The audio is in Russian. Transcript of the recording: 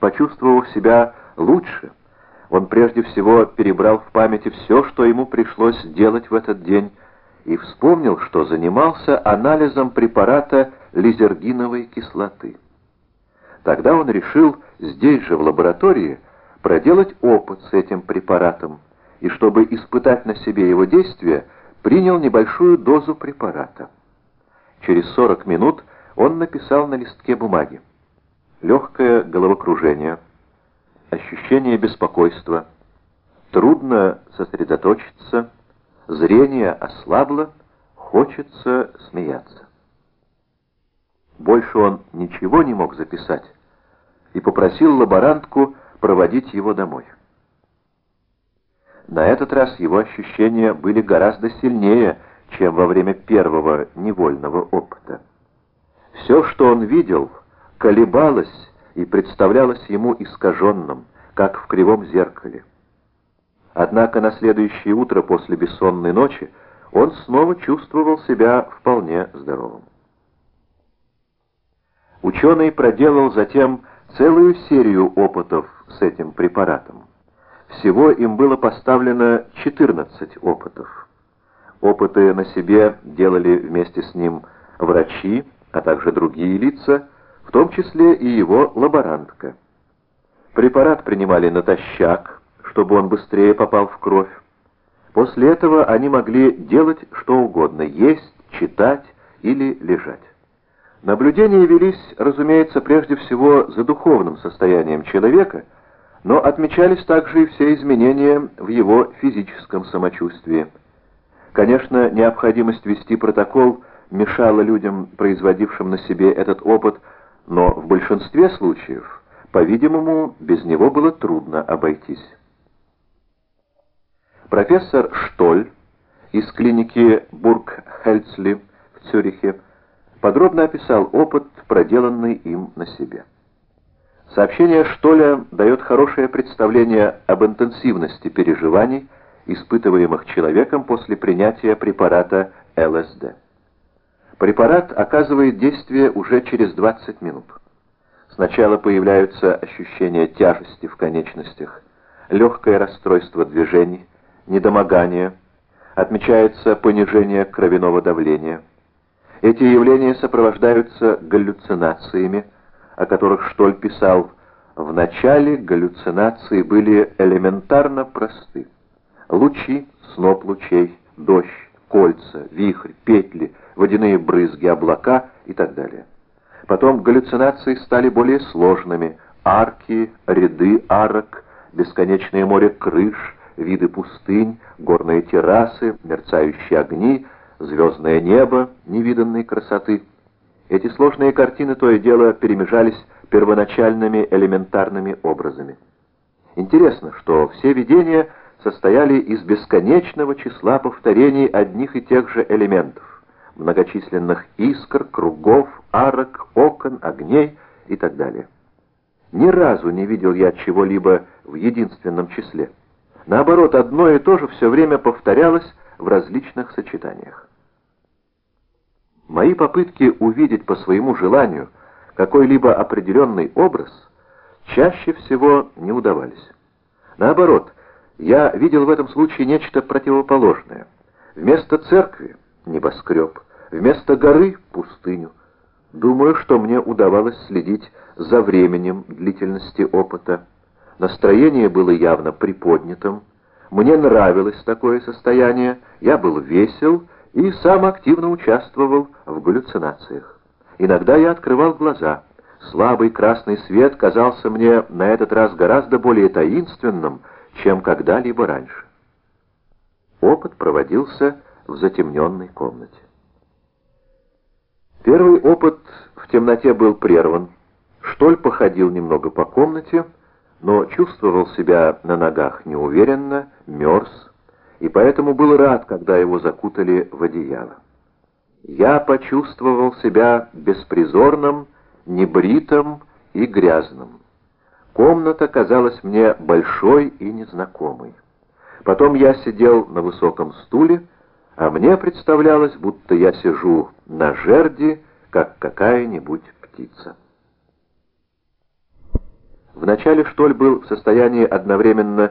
почувствовав себя лучше, он прежде всего перебрал в памяти все, что ему пришлось делать в этот день, и вспомнил, что занимался анализом препарата лизергиновой кислоты. Тогда он решил здесь же в лаборатории проделать опыт с этим препаратом, и чтобы испытать на себе его действие, принял небольшую дозу препарата. Через 40 минут он написал на листке бумаги. Легкое головокружение, ощущение беспокойства, трудно сосредоточиться, зрение ослабло, хочется смеяться. Больше он ничего не мог записать и попросил лаборантку проводить его домой. На этот раз его ощущения были гораздо сильнее, чем во время первого невольного опыта. Все, что он видел, колебалось и представлялось ему искаженным, как в кривом зеркале. Однако на следующее утро после бессонной ночи он снова чувствовал себя вполне здоровым. Ученый проделал затем целую серию опытов с этим препаратом. Всего им было поставлено 14 опытов. Опыты на себе делали вместе с ним врачи, а также другие лица, в том числе и его лаборантка. Препарат принимали натощак, чтобы он быстрее попал в кровь. После этого они могли делать что угодно, есть, читать или лежать. Наблюдения велись, разумеется, прежде всего за духовным состоянием человека, но отмечались также и все изменения в его физическом самочувствии. Конечно, необходимость вести протокол мешала людям, производившим на себе этот опыт, но в большинстве случаев, по-видимому, без него было трудно обойтись. Профессор Штоль из клиники Бург-Хельцли в Цюрихе подробно описал опыт, проделанный им на себе. Сообщение Штоля дает хорошее представление об интенсивности переживаний, испытываемых человеком после принятия препарата ЛСД. Препарат оказывает действие уже через 20 минут. Сначала появляются ощущения тяжести в конечностях, легкое расстройство движений, недомогание, отмечается понижение кровяного давления. Эти явления сопровождаются галлюцинациями, о которых Штоль писал, в начале галлюцинации были элементарно просты. Лучи, сноп лучей, дождь, кольца, вихрь, петли, водяные брызги, облака и так далее. Потом галлюцинации стали более сложными. Арки, ряды арок, бесконечное море крыш, виды пустынь, горные террасы, мерцающие огни, звездное небо невиданной красоты. Эти сложные картины то и дело перемежались первоначальными элементарными образами. Интересно, что все видения состояли из бесконечного числа повторений одних и тех же элементов, многочисленных искр, кругов, арок, окон, огней и так далее. Ни разу не видел я чего-либо в единственном числе. Наоборот, одно и то же все время повторялось в различных сочетаниях. Мои попытки увидеть по своему желанию какой-либо определенный образ чаще всего не удавались. Наоборот, я видел в этом случае нечто противоположное. Вместо церкви — небоскреб, вместо горы — пустыню. Думаю, что мне удавалось следить за временем длительности опыта. Настроение было явно приподнятым. Мне нравилось такое состояние, я был весел и сам активно участвовал в галлюцинациях. Иногда я открывал глаза. Слабый красный свет казался мне на этот раз гораздо более таинственным, чем когда-либо раньше. Опыт проводился в затемненной комнате. Первый опыт в темноте был прерван. Штоль походил немного по комнате, но чувствовал себя на ногах неуверенно, мерз, и поэтому был рад, когда его закутали в одеяло. Я почувствовал себя беспризорным, небритым и грязным. Комната казалась мне большой и незнакомой. Потом я сидел на высоком стуле, а мне представлялось, будто я сижу на жерди, как какая-нибудь птица. Вначале Штоль был в состоянии одновременно